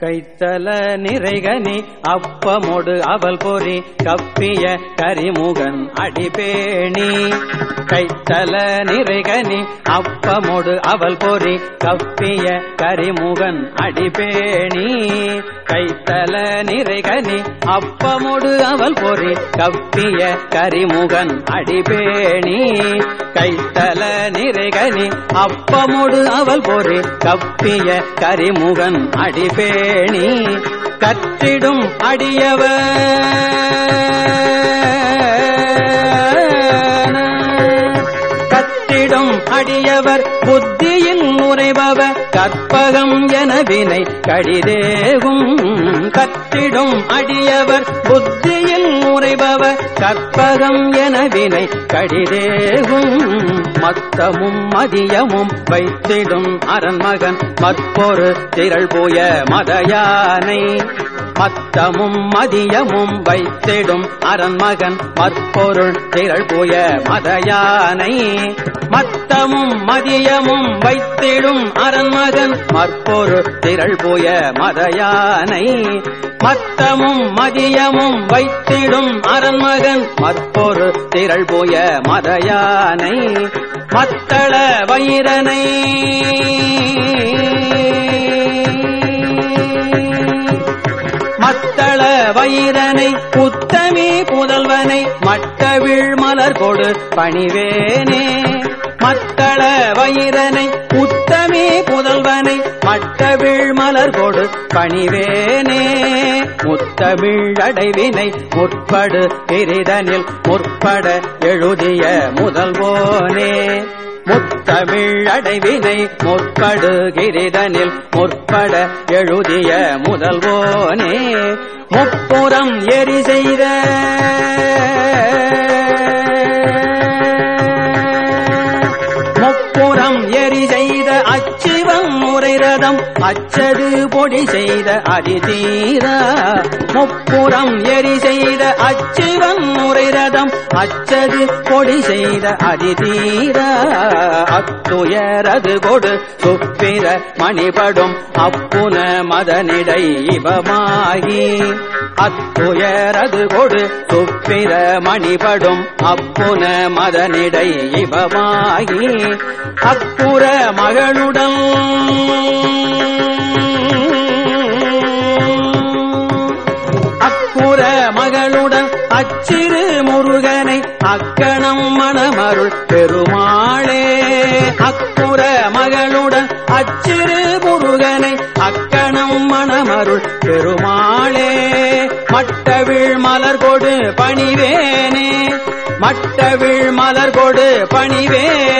கைத்தல நிறைகனி அப்பமொடு அவல் பொறி கப்பிய கரிமுகன் அடிபேணி. கைத்தல நிறைகனி அப்பமொடு அவல் பொறி கப்பிய கரிமுகன் அடிபேணி. கைத்தல நிறைகனி அப்பமொடு அவல் பொறி கப்பிய கரிமுகன் அடிபேணி. கைத்தல நிறைகனி அப்பமொடு அவள் பொறி கப்பிய கரிமுகன் அடிபேணி கற்றிடும் அடியவர். கத்திடும் அடியவர் புத்தி கற்பவ கற்பகம் என வினை கடிதேகும் கற்றிடும் அடியவர் புத்தியில் முறைபவ கற்பகம் என வினை கடிதேகும் மத்தமும் மதியமும் வைத்திடும் அரண்மகன். மற்பொரு திரள் போய மதயானை. மத்தமும் மதியமும் வைத்திடும் அரண்மகன் மற்பொருள் திரள் போய மதயானை. மத்தமும் மதியமும் வைத்திடும் அரண்மகன் மற்பொருள் திரள் போய மதயானை. மத்தமும் மதியமும் வைத்திடும் அரண்மகன் மற்பொரு திரள் போய மதயானை. மத்தள வைரனை வைரனை வயிரனை புத்தமே புதல்வனை மட்டவிழ் மலர் கொடு பணிவேனே. மத்தள வைரனை புத்தமே புதல்வனை மட்டவிழ் மலர் கொடு பணிவேனே. முத்தமிழ் அடைவினை முற்படு பிரிதனில் முற்பட எழுதிய முதல்வோனே. முத்தமிழ் அடைவினை முற்படு கிரிதனில் முற்பட எழுதிய முதல்வோனே. முப்புறம் எரி செய்த. முப்புறம் எரி செய்த அச்சிவம் முறை ரதம் அச்சது பொடி செய்த அதிதீரா முப்புறம் எரி செய்த அச்சிவம் முறை ரதம் அச்சது பொடி செய்த அதிதீரா அத்துயரது கொடு சுப்பிர மணிபடும் அப்புன மதனிடை இவமாகி அத்துயரது கொடு சுப்பிர மணிபடும் அப்புன மதனிடை இவமாகி அப்புற மகளுடன் அப்புற மகளுடன் அச்சிறு முருகனை அக்கணம் மணமருள் பெருமாளே. அக்குற மகளுடன் அச்சிறு முருகனை அக்கணம் மணமருள் பெருமாளே. மட்டவிழ் மலர் கொடு பணிவேனே. மட்டவிழ் மலர் கொடு பணிவேனே.